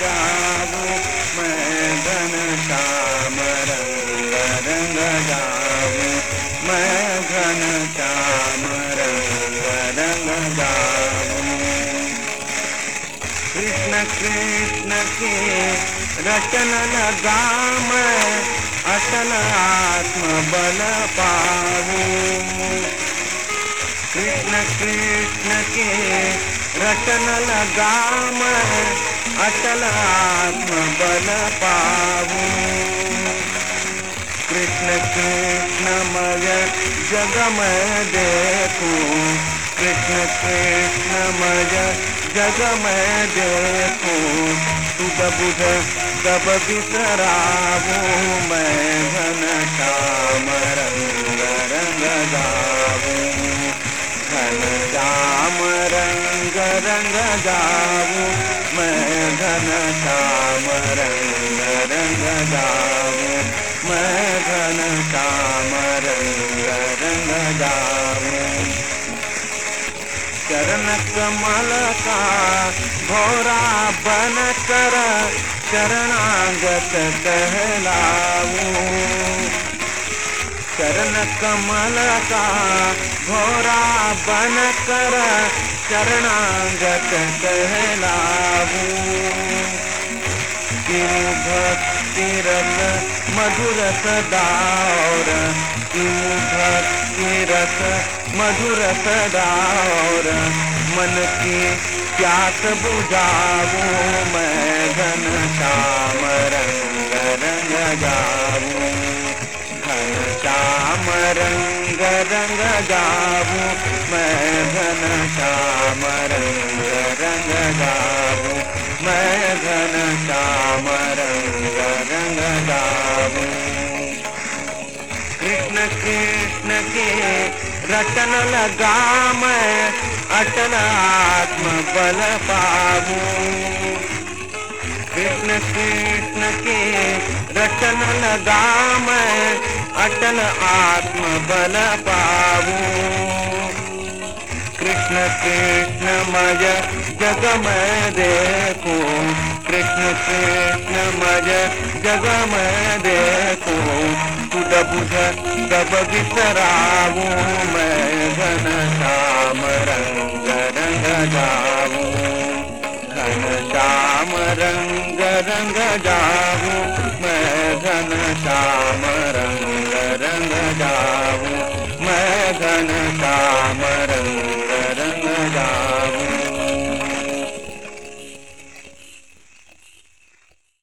जाऊँ मैं घन श्याम रंग रंग जाऊँ मैं घन श्याम रंग रंग जाऊँ कृष्ण कृष्ण के रचन लगा मैं अटल आत्म बल पाऊ कृष्ण कृष्ण के रटन लगा मैं अटल आत्म बल पाऊ कृष्ण कृष्ण मय जग मैं देखूँ। कृष्ण कृष्ण मय जग मैं तू बुध दब बिसराबू मैं। रंग रंग जाऊँ मैं घन श्याम रंग रंग जाऊँ मैं घन श्याम रंग रंग जाऊँ चरण कमल का भोरा बन कर शरणागत कहलाऊ चरण कमल का घोरा बन कर शरणागत कहलाऊ क्यों भक्ति रस मधुर सदार क्यों भक्ति रस मधुर सदार मन की प्यास बुझाऊ मैं घन रंग रंग जाऊ मैं घन श्याम रंग रंग जाऊ मैं घन श्याम रंग रंग जाऊ कृष्ण कृष्ण के रटन लगा मैं अटल आत्म बल पाऊ कृष्ण कृष्ण के रटन लगा मैं अटल आत्म बल पाऊ कृष्ण कृष्ण, मज जग मैं देखो कृष्ण कृष्ण, मज जग मैं देखो तुद बुझ तब बिसराऊ मैं घन श्याम रंग रंग जाऊ घन श्याम रंग रंग जाऊ मैं घन